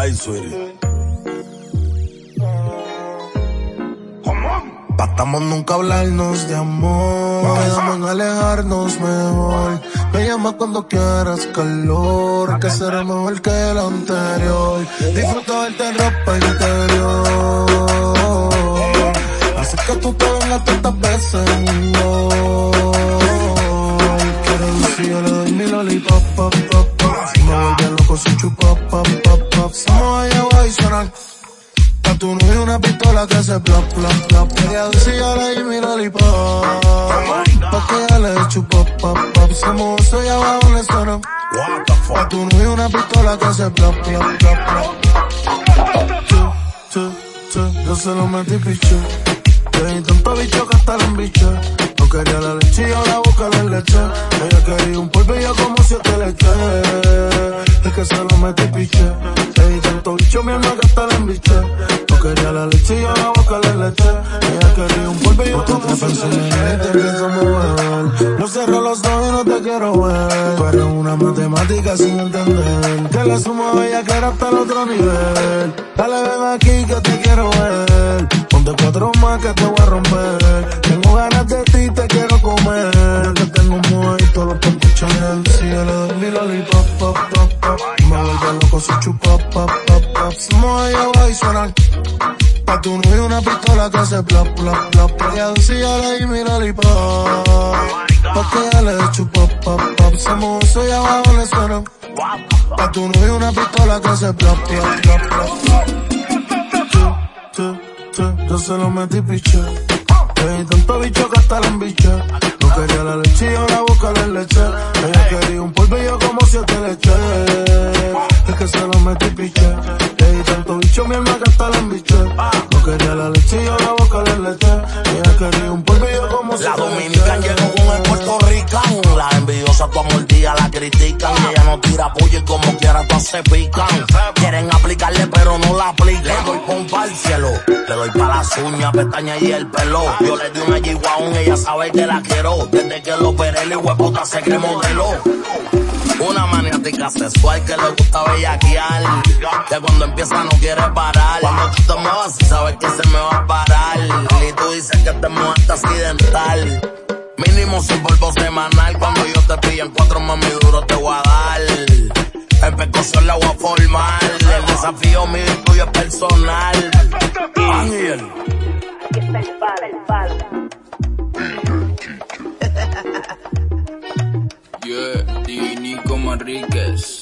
Ay, sweetie. Patamos nunca hablarnos de amor. Quedamos en alejarnos mejor. Me llama cuando quieras calor. Que será mejor que el anterior. Disfruta verte ropa interior. Así que tú te vengas tantas veces. Quiero decir, yo le doy mi lollipop, pop, pop, loco su chupa, pop, pop, pop. Somos allá abajo y sonar. Pa' tu novio una pistola que se plop, plop, plop. Quería decir, le di mi lollipop. Pa' que ella le chupo, pop, pop. Somos eso y abajo le suena. Pa' tu novio una pistola que se plop, plop, plop, plop. Chu, chu, chu, yo se lo metí pichu. Te tanto bicho que hasta la embiché. No quería la leche y ahora Ella quería un polvo y yo como siete leche. Es que se lo metí piché. Te di tanto bicho mi alma que hasta la embiché. No quería la leche y busca la leche. Ella quería un polvo y yo como siete leche. Te empiezo a mover. No cerro los ojos y no te quiero ver. Tú eres una matemática sin entender. Que la suma bella que era hasta el otro nivel. Dale ven aquí que te quiero ver. Ponte cuatro más que te voy a romper. Pop, pop, pop. Me vuelve loco su chupa, pop, pop, pop. Somos allá abajo y sonar. Pa' tu novio una pistola que hace plop, plop, plop. Ella decía le di mi lollipop. Pa' que ella le chupa, pop, pop. Somos eso y abajo le suena. Pa' tu novio una pistola que hace. Chu, chu, chu, Yo se lo metí piche. Le di tanto bicho que hasta la embiché. No quería la leche y ahora busca la leche. Mi alma que hasta la embiché. No quería la leche y ahora busca la leche. Ella quería un yo como La siete dominican leche. llegó con el puertorricano. Las envidiosas todos el día la critican. Y ella no tira puya y como quiera todas se pican. Quieren aplicarle pero no la aplican. Le doy pompa al cielo. Le doy pa' las uñas, pestañas y el pelo. Yo le di una yiguaón, ella sabe que la quiero. Desde que lo operé, el huevota se cree modelo. Una maniática sexual que le gusta bellaquear. Cuando empieza no quiere parar. Cuando tú te muevas, sabes que se me va a parar. Y tú dices que te muevas accidental. Mínimo sin polvo semanal. Cuando yo te pillo en cuatro mami duro te voy a dar. El pescozo la voy a formar. El desafío mío y tuyo es personal. Ángel. Aquí está el el. Yeah, Di Nico Manríquez.